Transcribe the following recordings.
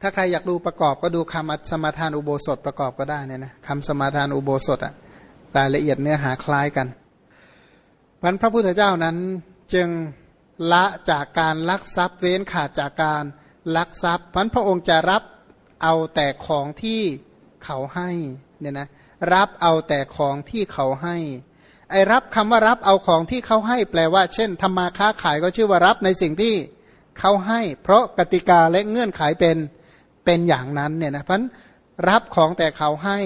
ถ้าใครอยากดูประกอบก็ดูคำสมาทานอุโบสถประกอบก็ได้เนี่ยนะคำสมาทานอุโบสถอะรายละเอียดเนื้อหาคล้ายกันพันพระพุทธเจ้านั้นจึงละจากการลักทรัพย์เว้นขาดจากการลักทรัพย์พันพระองค์จะรับเอาแต่ของที่เขาให้เนี่ยนะรับเอาแต่ของที่เขาให้ไอ้รับคำว่ารับเอาของที่เขาให้แปลว่า เช่นทำมาค้าขายก็ชื่อว่ารับในสิ่งที่เขาให้ เพราะกติกาและเงื่อนไขเป็น เป็นอย่างนั้นเนี่ยนะพันรับของแต่เขาให้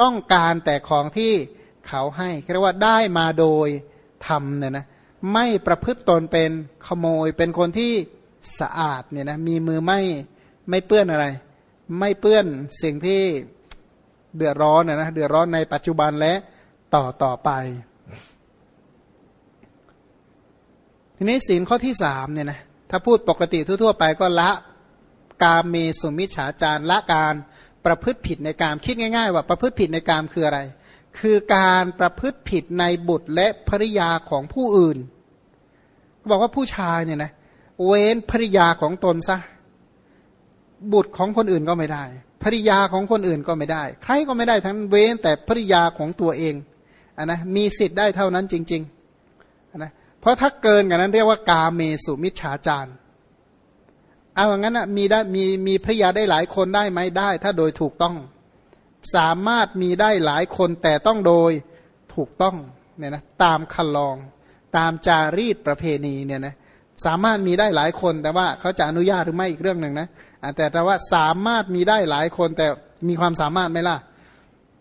ต้องการแต่ของที่เขาให้เรียกว่าได้มาโดยทำเนี่ยนะไม่ประพฤติตนเป็นขโมยเป็นคนที่สะอาดเนี่ยนะมีมือไม่ไม่เปื้อนอะไร ไม่เปื้อนสิ่งที่เดือดร้อนนะนะเดือดร้อนในปัจจุบันและต่อต่อไป ทีนี้ศีลข้อที่สามเนี่ยนะถ้าพูดปกติทั่วๆไปก็ละ กามเมสุมิฉาจารละการประพฤติผิดในการคิดง่าย ๆ ว่าประพฤติผิดในการคืออะไร คือการประพฤติผิดในบุตรและภริยาของผู้อื่นบอกว่าผู้ชายเนี่ยนะเว้นภริยาของตนซะบุตรของคนอื่นก็ไม่ได้ภริยาของคนอื่นก็ไม่ได้ ใครก็ไม่ได้ทั้งเว้นแต่ภริยาของตัวเองอนนะมีสิทธิ์ได้เท่านั้นจริงๆนะเพราะถ้าเกินกันนั้นเรียกว่ากาเมสุมิจฉาจาร เอาอย่างนั้นนะมีได้มีมีภรยาได้หลายคนได้ไหมได้ ถ้าโดยถูกต้อง สามารถมีได้หลายคนแต่ต้องโดยถูกต้องเนี่ยนะตามคันลอง ตามจารีตประเพณีเนี่ยนะสามารถมีได้หลายคนแต่ว่าเขาจะอนุญาตหรือไม่อีกเรื่องหนึ่งนะแต่แต่ว่าสามารถมีได้หลายคนแต่มีความสามารถไหมล่ะ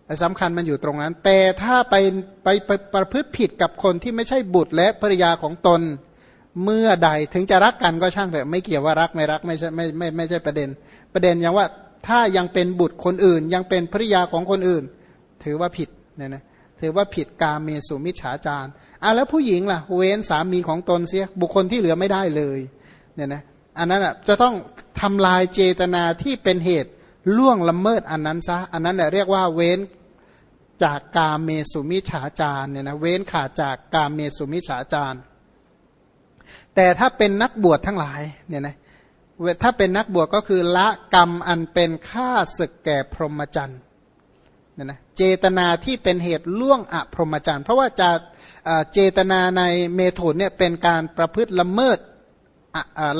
แต่สำคัญมันอยู่ตรงนั้น แต่ถ้าไปไปไปประพฤติผิดกับคนที่ไม่ใช่บุตรและภริยาของตน เมื่อใดถึงจะรักกันก็ช่างแต่ไม่เกี่ยวว่ารักไม่รักไม่ใช่ไม่ไม่ไม่ใช่ประเด็น ประเด็นอย่างว่าถ้ายังเป็นบุตรคนอื่น ยังเป็นภริยาของคนอื่น ถือว่าผิดเนี่ยนะถือว่าผิดกาเมสุมิจฉาจารอะแล้วผู้หญิงล่ะ เว้นสามีของตนเสียบุคคลที่เหลือไม่ได้เลยเนี่ยนะอันนั้นอะจะต้องทำลายเจตนาที่เป็นเหตุล่วงละเมิดอันนั้นซะอันนั้นแหละเรียกว่าเว้นจากกาเมสุมิฉาจารเนี่ยนะเว้นขาดจากกาเมสุมิฉาจาร์ แต่ถ้าเป็นนักบวชทั้งหลายเนี่ยนะถ้าเป็นนักบวชก็คือละกรรมอันเป็นฆ่าศึกแก่พรหมจรรย์เนี่ยนะเจตนาที่เป็นเหตุล่วงอพรหมจรรย์เพราะว่าจะเจตนาในเมถุนเนี่ยเป็นการประพฤติละเมิด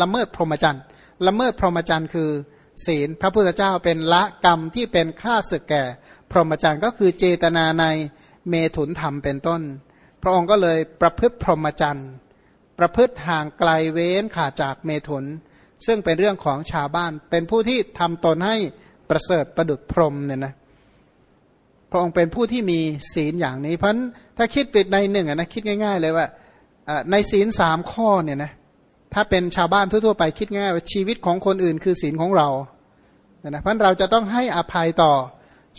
ละเมิดพรหมจรรย์ละเมิดพรหมจรรย์คือศีลพระพุทธเจ้าเป็นละกรรมที่เป็นฆ่าศึกแก่ พรหมจรรย์ก็คือเจตนาในเมถุนธรรมเป็นต้น พระองค์ก็เลยประพฤติพรหมจรรย์ ประพฤติห่างไกลเว้นขาดจากเมถุน ซึ่งเป็นเรื่องของชาวบ้าน เป็นผู้ที่ทำตนให้ประเสริฐประดุจพรหมเนี่ยนะพระองค์เป็นผู้ที่มีศีลอย่างนี้เพราะถ้าคิดติดในหนึ่งนะคิดง่าย ๆ เลยว่าในศีลสามข้อเนี่ยนะถ้าเป็นชาวบ้านทั่วๆไปคิดง่ายว่าชีวิตของคนอื่นคือศีลของเรานะเพราะเราจะต้องให้อภัยต่อ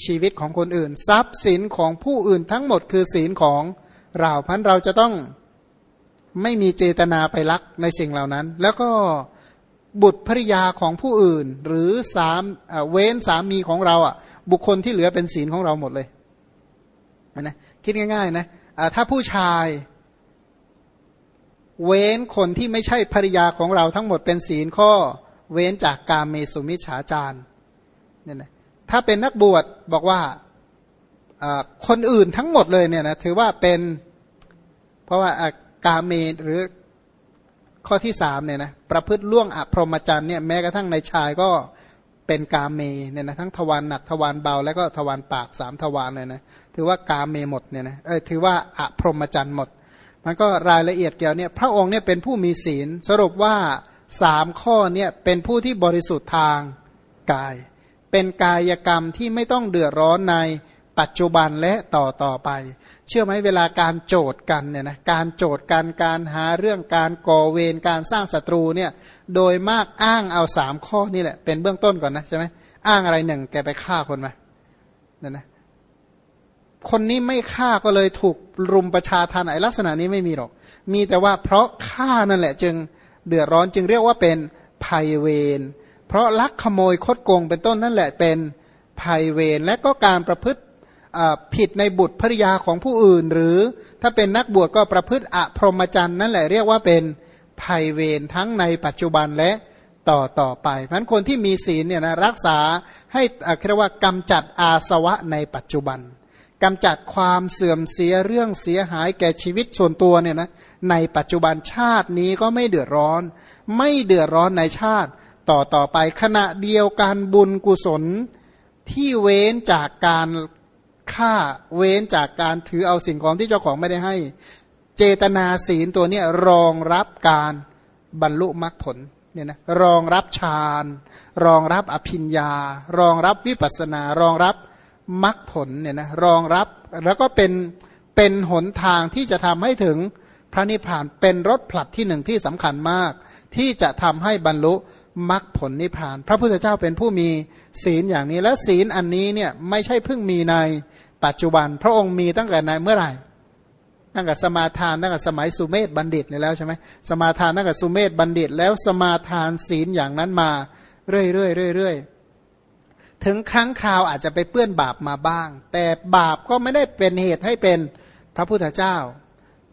ชีวิตของคนอื่น ทรัพย์สินของผู้อื่นทั้งหมดคือศีลของเราพันเราจะต้อง ไม่มีเจตนาไปลักในสิ่งเหล่านั้น แล้วก็บุตรภริยาของผู้อื่น หรือสามเว้นสามีของเราอะ บุคคลที่เหลือเป็นศีลของเราหมดเลยนะคิดง่ายๆนะถ้าผู้ชาย เว้นคนที่ไม่ใช่ภริยาของเราทั้งหมดเป็นศีลข้อ เว้นจากการเมสุมิฉาจารเนี่ยนะถ้าเป็นนักบวชบอกว่าคนอื่นทั้งหมดเลยเนี่ยนะถือว่าเป็น เพราะว่า กาเมหรือข้อที่สามเนี่ยนะประพฤติล่วงอพรหมจรรย์เนี่ยแม้กระทั่งในชายก็เป็นกาเมเนี่ยนะทั้งทวารหนักทวารเบา แล้วก็ทวารปากสามทวารเลยนะถือว่ากาเมหมดเนี่ยนะเออถือว่าอพรหมจรรย์หมด มันก็รายละเอียดเกี่ยวเนี่ยพระองค์เนี่ยเป็นผู้มีศีล สรุปว่าสามข้อเนี่ยเป็นผู้ที่บริสุทธิ์ทางกาย เป็นกายกรรมที่ไม่ต้องเดือดร้อนใน ปัจจุบันและต่อต่อไป เชื่อไหมเวลาการโจทย์กันเนี่ยนะการโจทย์กันการหาเรื่องการก่อเวรการสร้างศัตรูเนี่ยโดยมากอ้างเอาสามข้อนี่แหละ เป็นเบื้องต้นก่อนนะใช่ไหมอ้างอะไรหนึ่งแกไปฆ่าคนมาเนี่ยนะคนนี้ไม่ฆ่าก็เลยถูกรุมประชาทานไอลักษณะนี้ไม่มีหรอก มีแต่ว่าเพราะฆ่านั่นแหละจึงเดือดร้อนจึงเรียกว่าเป็นภัยเวรเพราะลักขโมยคดโกงเป็นต้นนั่นแหละเป็นภัยเวรและก็การประพฤติ ผิดในบุตรภริยาของผู้อื่น หรือถ้าเป็นนักบวชก็ประพฤติอพรหมจรรย์นั่นแหละเรียกว่าเป็นภัยเวรทั้งในปัจจุบันและต่อต่อไปเพราะฉะนั้นคนที่มีศีลเนี่ยนะรักษาให้เรียกว่ากำจัดอาสวะในปัจจุบันกำจัดความเสื่อมเสียเรื่องเสียหายแก่ชีวิตส่วนตัวเนี่ยนะในปัจจุบันชาตินี้ก็ไม่เดือดร้อน ไม่เดือดร้อนในชาติต่อต่อไปขณะเดียวกันบุญกุศลที่เว้นจากการ ฆ่าเว้นจากการถือเอาสิ่งของที่เจ้าของไม่ได้ให้ เจตนาศีลตัวนี้รองรับการบรรลุมรรคผลเนี่ยนะรองรับฌานรองรับอภิญญา รองรับวิปัสนา รองรับมรรคผลเนี่ยนะรองรับแล้วก็เป็นเป็นหนทางที่จะทำให้ถึงพระนิพพานเป็นรถผลัดที่หนึ่งที่สำคัญมาก ที่จะทำให้บรรลุ มรรคผลนิพพาน พระพุทธเจ้าเป็นผู้มีศีลอย่างนี้ และศีลอันนี้เนี่ยไม่ใช่เพิ่งมีในปัจจุบัน พระองค์มีตั้งแต่ในเมื่อไหร่ตั้งแต่สมาทานตั้งแต่สมัยสุเมธบัณฑิตเลยแล้วใช่ไหมสมาทานตั้งแต่สุเมธบัณฑิต แล้วสมาทานศีลอย่างนั้นมาเรื่อยเรื่อยเรื่อยเรื่อยถึงครั้งคราวอาจจะไปเปื้อนบาปมาบ้าง แต่บาปก็ไม่ได้เป็นเหตุให้เป็นพระพุทธเจ้า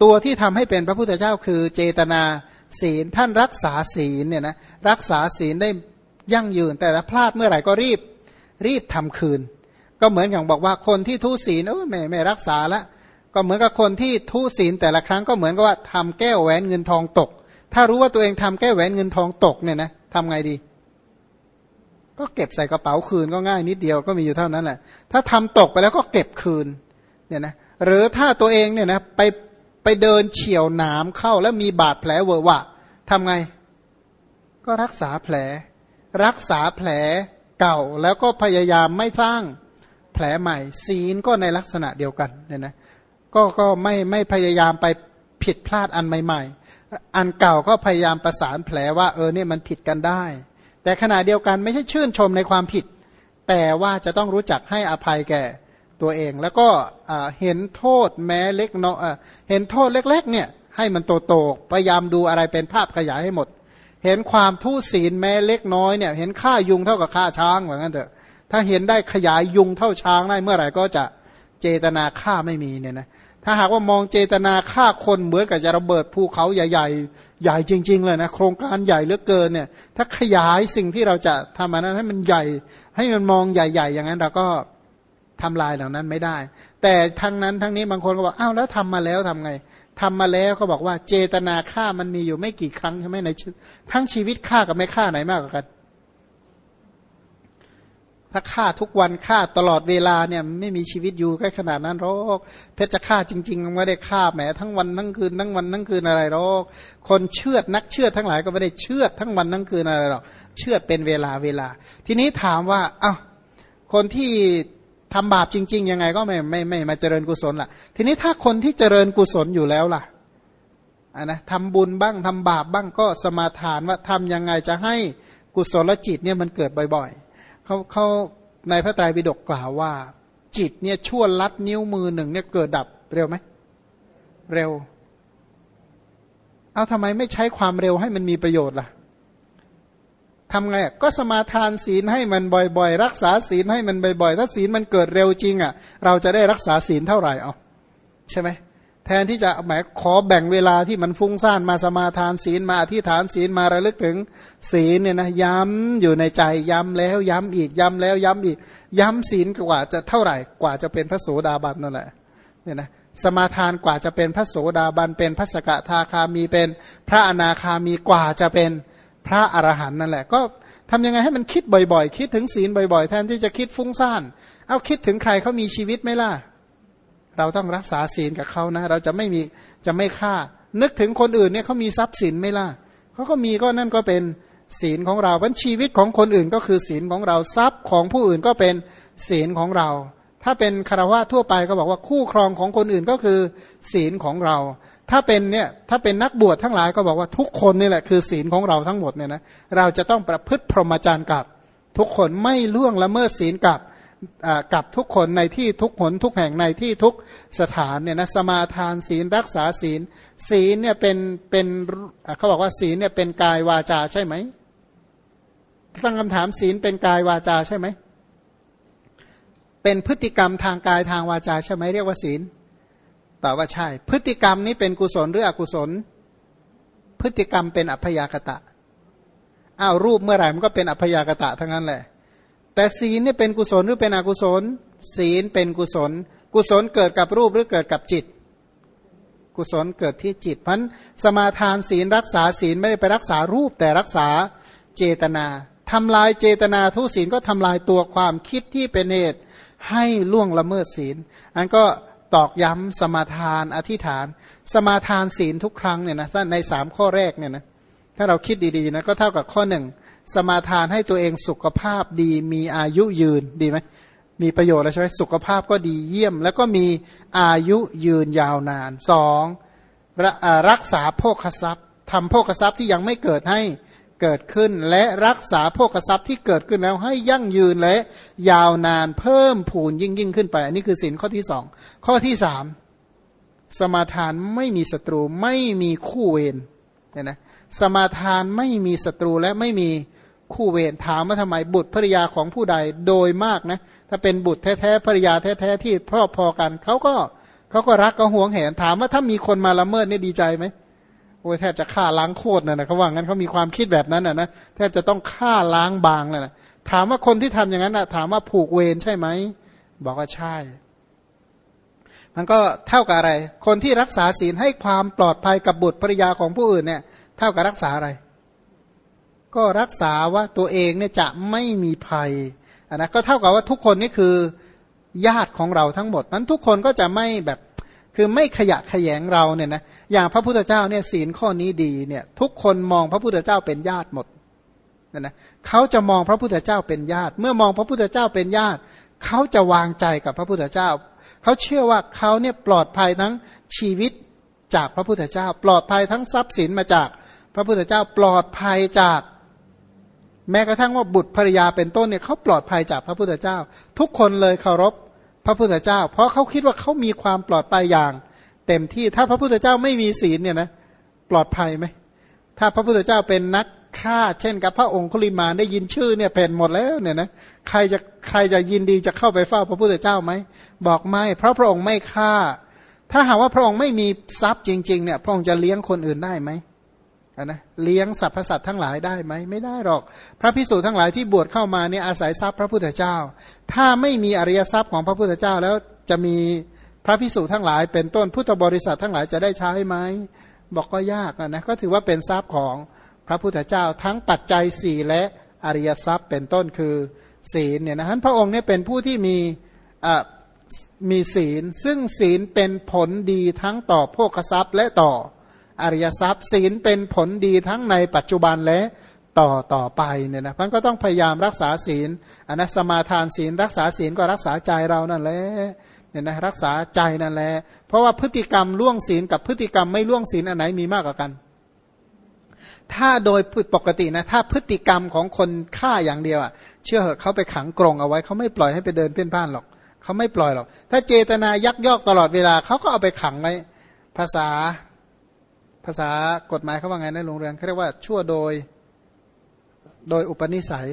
ตัวที่ทำให้เป็นพระพุทธเจ้าคือเจตนา ศีลท่านรักษาศีลเนี่ยนะรักษาศีลได้ยั่งยืน แต่ถ้าพลาดเมื่อไหร่ก็รีบรีบทำคืน ก็เหมือนอย่างบอกว่าคนที่ทุศีลเออไม่ไม่รักษาละก็เหมือนกับคนที่ทุศีลแต่ละครั้งก็เหมือนกับว่าทำแก้วแหวนเงินทองตก ถ้ารู้ว่าตัวเองทำแก้วแหวนเงินทองตกเนี่ยนะทำไงดี ก็เก็บใส่กระเป๋าคืนก็ง่ายนิดเดียวก็มีอยู่เท่านั้นแหละถ้าทำตกไปแล้วก็เก็บคืนเนี่ยนะหรือถ้าตัวเองเนี่ยนะไป ไปเดินเฉียวหนามเข้าแล้วมีบาดแผลเวอะวะทำไง ก็รักษาแผล รักษาแผลเก่าแล้วก็พยายามไม่สร้างแผลใหม่ ศีลก็ในลักษณะเดียวกันเนี่ยนะก็ก็ไม่ไม่พยายามไปผิดพลาดอันใหม่ ๆ อันเก่าก็พยายามประสานแผลว่าเออเนี่ยมันผิดกันได้ แต่ขณะเดียวกันไม่ใช่ชื่นชมในความผิด แต่ว่าจะต้องรู้จักให้อภัยแก่ ตัวเอง แล้วก็เห็นโทษแม้เล็กน้อยเห็นโทษเล็ก ๆ เนี่ย ให้มันโตๆพยายามดูอะไรเป็นภาพขยายให้หมด เห็นความทุศีลแม้เล็กน้อยเนี่ยเห็นค่ายุงเท่ากับค่าช้างเหมือนกันเถอะถ้าเห็นได้ขยายยุงเท่าช้างได้เมื่อไหร่ก็จะเจตนาฆ่าไม่มีเนี่ยนะถ้าหากว่ามองเจตนาฆ่าคนเหมือนกับจะระเบิดภูเขาใหญ่ๆ ใหญ่จริง ๆ เลยนะโครงการใหญ่เหลือเกินเนี่ย ถ้าขยายสิ่งที่เราจะทำอันนั้นให้มันใหญ่ ให้มันมองใหญ่ ๆ อย่างนั้นเราก็ ทำลายเหล่านั้นไม่ได้ แต่ทั้งนั้นทั้งนี้บางคนก็บอกอ้าวแล้วทำมาแล้วทำไงทำมาแล้วเขาบอกว่าเจตนาฆ่ามันมีอยู่ไม่กี่ครั้งใช่ไหมในทั้งชีวิตฆ่ากับไม่ฆ่าไหนมากกว่ากัน ถ้าฆ่าทุกวันฆ่าตลอดเวลาเนี่ยไม่มีชีวิตอยู่แค่ขนาดนั้นหรอกเพชรจะฆ่าจริงๆไม่ได้ฆ่าแหมทั้งวันทั้งคืนทั้งวันทั้งคืนอะไรหรอกคนเชื่อนักเชื่อทั้งหลายก็ไม่ได้เชื่อทั้งวันทั้งคืนอะไรหรอกเชื่อเป็นเวลาเวลา ทีนี้ถามว่าอ้าวคนที่ ทำบาปจริง ๆ ยังไงก็ไม่ไม่ไม่มาเจริญกุศลล่ะ ทีนี้ถ้าคนที่เจริญกุศลอยู่แล้วล่ะอะนะทำบุญบ้างทำบาปบ้างก็สมาทานว่าทำยังไงจะให้กุศลจิตเนี่ยมันเกิดบ่อยๆเขาเขาในพระไตรปิฎกกล่าวว่า จิตเนี่ยชั่วลัดนิ้วมือหนึ่งเนี่ยเกิดดับเร็วไหมเร็ว เอาทำไมไม่ใช้ความเร็วให้มันมีประโยชน์ล่ะ ทำไงก็สมาทานศีลให้มันบ่อยๆ รักษาศีลให้มันบ่อยๆ ถ้าศีลมันเกิดเร็วจริงอะ เราจะได้รักษาศีลเท่าไหร่เอาใช่ไหมแทนที่จะหมายขอแบ่งเวลาที่มันฟุ้งซ่านมาสมาทานศีลมาอธิษฐานศีลมาระลึกถึงศีลเนี่ยนะย้ำอยู่ในใจย้ำแล้วย้ำอีกย้ำแล้วย้ำอีก ย้ำศีลกว่าจะเท่าไหร่กว่าจะเป็นพระโสดาบันนั่นแหละเนี่ยนะสมาทานกว่าจะเป็นพระโสดาบันเป็นพระสกทาคามีเป็น พระอนาคามีกว่าจะเป็น พระอรหันต์นั่นแหละ ก็ทำยังไงให้มันคิดบ่อยๆ คิดถึงศีลบ่อยๆ แทนที่จะคิดฟุ้งซ่าน เอาคิดถึงใครเขามีชีวิตไหมล่ะ เราต้องรักษาศีลกับเขานะ เราจะไม่มีจะไม่ฆ่า นึกถึงคนอื่นเนี่ยเขามีทรัพย์สินไหมล่ะเขาก็มีก็นั่นก็เป็นศีลของเราเพราะชีวิตของคนอื่นก็คือศีลของเราทรัพย์ของผู้อื่นก็เป็นศีลของเรา ถ้าเป็นคารวะทั่วไปก็บอกว่าคู่ครองของคนอื่นก็คือศีลของเรา ถ้าเป็นเนี่ยถ้าเป็นนักบวชทั้งหลายก็บอกว่าทุกคนนี่แหละคือศีลของเราทั้งหมดเนี่ยนะเราจะต้องประพฤติพรหมจรรย์กับทุกคนไม่ล่วงละเมิดศีลกับกับทุกคนในที่ทุกหนทุกแห่งในที่ทุกสถานเนี่ยนะสมาทานศีลรักษาศีล ศีลเนี่ยเป็นเป็นเขาบอกว่าศีลเนี่ยเป็นกายวาจาใช่ไหมตั้งคำถามศีลเป็นกายวาจาใช่ไหมเป็นพฤติกรรมทางกายทางวาจาใช่ไหมเรียกว่าศีล ตอบว่าใช่ พฤติกรรมนี้เป็นกุศลหรืออกุศล พฤติกรรมเป็นอัพยากตะอ้าวรูปเมื่อไหร่มันก็เป็นอัพยากตะทั้งนั้นแหละ แต่ศีลนี่เป็นกุศลหรือเป็นอกุศล ศีลเป็นกุศล กุศลเกิดกับรูปหรือเกิดกับจิต กุศลเกิดที่จิตพันสมาทานศีลรักษาศีลไม่ได้ไปรักษารูปแต่รักษาเจตนาทำลายเจตนาทุศีลก็ทำลายตัวความคิดที่เป็นเหตุให้ล่วงละเมิดศีล อันก็ ตอกย้ำสมาทานอธิษฐาน สมาทานศีลทุกครั้งเนี่ยนะในสามข้อแรกเนี่ยนะถ้าเราคิดดีๆนะก็เท่ากับข้อหนึ่งสมาทานให้ตัวเองสุขภาพดีมีอายุยืนดีไหมมีประโยชน์แล้วใช่ไหมสุขภาพก็ดีเยี่ยม แล้วก็มีอายุยืนยาวนานสองรักษาโภคทรัพย์ทำโภคทรัพย์ที่ยังไม่เกิดให้ เกิดขึ้นและรักษาโภคทรัพย์ที่เกิดขึ้นแล้วให้ยั่งยืนและยาวนานเพิ่มผูนยิ่งยิ่งขึ้นไป อันนี้คือสินข้อที่สองข้อที่สามสมาทานไม่มีศัตรูไม่มีคู่เวรเนี่ยนะสมาทานไม่มีศัตรูและไม่มีคู่เวรถามว่าทำไมบุตรภริยาของผู้ใดโดยมากนะถ้าเป็นบุตรแท้ๆภริยาแท้ๆที่พ่อพอกันเขาก็เขาก็รักก็หวงแหนถามว่าถ้ามีคนมาละเมิดนี่ดีใจไหม โอ้ยแทบจะฆ่าล้างโคตรนะนะเขาว่างั้นเขามีความคิดแบบนั้นนะนะแทบจะต้องฆ่าล้างบางเลยนะถามว่าคนที่ทำอย่างนั้นนะถามว่าผูกเวรใช่ไหมบอกว่าใช่ มันก็เท่ากับอะไร คนที่รักษาศีลให้ความปลอดภัยกับบุตรภริยาของผู้อื่นเนี่ย เท่ากับรักษาอะไร ก็รักษาว่าตัวเองเนี่ยจะไม่มีภัยนนะก็เท่ากับว่าทุกคนนี่คือญาติของเราทั้งหมดนั้นทุกคนก็จะไม่แบบ คือไม่ขยะขยงเราเนี่ยนะอย่างพระพุทธเจ้าเนี่ยศีลข้อนี้ดีเนี่ยทุกคนมองพระพุทธเจ้าเป็นญาติหมดนะนะเขาจะมองพระพุทธเจ้าเป็นญาติ เมื่อมองพระพุทธเจ้าเป็นญาติ เขาจะวางใจกับพระพุทธเจ้า เขาเชื่อว่าเขาเนี่ยปลอดภัยทั้งชีวิตจากพระพุทธเจ้า ปลอดภัยทั้งทรัพย์สินมาจากพระพุทธเจ้าปลอดภัยจาก แม้กระทั่งว่าบุตรภรยาเป็นต้นเนี่ยเขาปลอดภัยจากพระพุทธเจ้า ทุกคนเลยเคารพ พระพุทธเจ้า เพราะเขาคิดว่าเขามีความปลอดภัยอย่าง เต็มที่ถ้าพระพุทธเจ้าไม่มีศีลเนี่ยนะปลอดภัยไหมถ้าพระพุทธเจ้าเป็นนักฆ่าเช่นกับพระองค์คุลิมานได้ยินชื่อเนี่ยเป็นหมดแล้วเนี่ยนะใครจะใครจะยินดีจะเข้าไปเฝ้าพระพุทธเจ้าไหมบอกไม่ เพราะพระองค์ไม่ฆ่า ถ้าหากว่าพระองค์ไม่มีทรัพย์จริงๆเนี่ยพระองค์จะเลี้ยงคนอื่นได้ไหม นะเลี้ยงสรรพสัตว์ทั้งหลายได้ไหมไม่ได้หรอก พระพิสูจน์ทั้งหลายที่บวชเข้ามาเนี่ยอาศัยทรัพย์พระพุทธเจ้า ถ้าไม่มีอริยทรัพย์ของพระพุทธเจ้าแล้วจะมีพระพิสูจน์ทั้งหลาย เป็นต้นพุทธบริษัททั้งหลายจะได้ใช้ไหมบอกก็ยากนะก็ถือว่าเป็นทรัพย์ของพระพุทธเจ้าทั้งปัจจัยสี่และอริยทรัพย์เป็นต้นคือศีลเนี่ยนะฮะพระองค์เนี่ยเป็นผู้ที่มีมีศีล ซึ่งศีลเป็นผลดีทั้งต่อโภคทรัพย์และต่อ อริยทรัพย์ศีลเป็นผลดีทั้งในปัจจุบันและต่อต่อไปเนี่ยนะพันก็ต้องพยายามรักษาศีลอันนะสมาทานศีล รักษาศีลก็รักษาใจเรานั่นแหละเนี่ยนะรักษาใจนั่นแหละเพราะว่าพฤติกรรมล่วงศีลกับพฤติกรรมไม่ล่วงศีลอันไหนมีมากกว่ากัน ถ้าโดยปกตินะถ้าพฤติกรรมของคนฆ่าอย่างเดียวอะเชื่อเหอะเขาไปขังกรงเอาไว้เขาไม่ปล่อยให้ไปเดินเพ่นพ่านหรอกเขาไม่ปล่อยหรอก ถ้าเจตนายักยอกตลอดเวลาเขาก็เอาไปขังไว้ภาษา ภาษากฎหมายเขาว่าไงนะโรงเรียนเขาเรียกว่าชั่วโดยโดยอุปนิสัย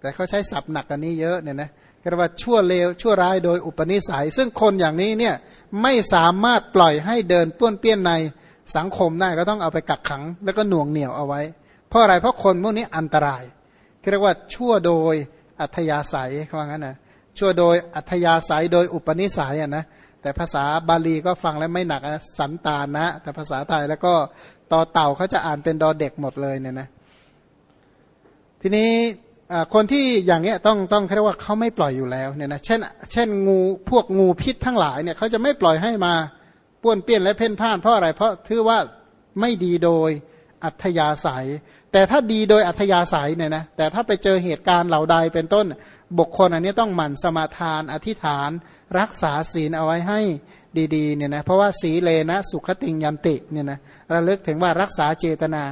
แต่เขาใช้ศัพท์หนักกันนี้เยอะเนี่ยนะเรียกว่าชั่วเลวชั่วร้ายโดยอุปนิสัย ซึ่งคนอย่างนี้เนี่ยไม่สามารถปล่อยให้เดินป้วนเปี้ยนในสังคมได้ก็ต้องเอาไปกักขัง แล้วก็หน่วงเหนี่ยวเอาไว้ เพราะอะไรเพราะคนพวกนี้อันตรายเรียกว่าชั่วโดยอัธยาศัยเขาว่างั้นนะชั่วโดยอัธยาศัยโดยอุปนิสัยอะนะ แต่ภาษาบาลีก็ฟังแล้วไม่หนักนะสันตานะ แต่ภาษาไทยแล้วก็ต่อเต่าเขาจะอ่านเป็นดอเด็กหมดเลยเนี่ยนะทีนี้คนที่อย่างเนี้ยต้องต้องเรียกว่าเขาไม่ปล่อยอยู่แล้วเนี่ยนะเช่น เช่นงูพวกงูพิษทั้งหลายเนี่ยเขาจะไม่ปล่อยให้มาป้วนเปี้ยนและเพ่นพ่านเพราะอะไรเพราะถือว่าไม่ดีโดยอัธยาศัย แต่ถ้าดีโดยอัธยาศัยเนี่ยนะแต่ถ้าไปเจอเหตุการณ์เหล่าใดเป็นต้น บุคคลอันนี้ต้องหมั่นสมาทาน อธิษฐาน รักษาศีลเอาไว้ให้ดีๆเนี่ยนะเพราะว่าสีเลนะสุขติงยันติเนี่ยนะระลึกถึงว่ารักษาเจตนา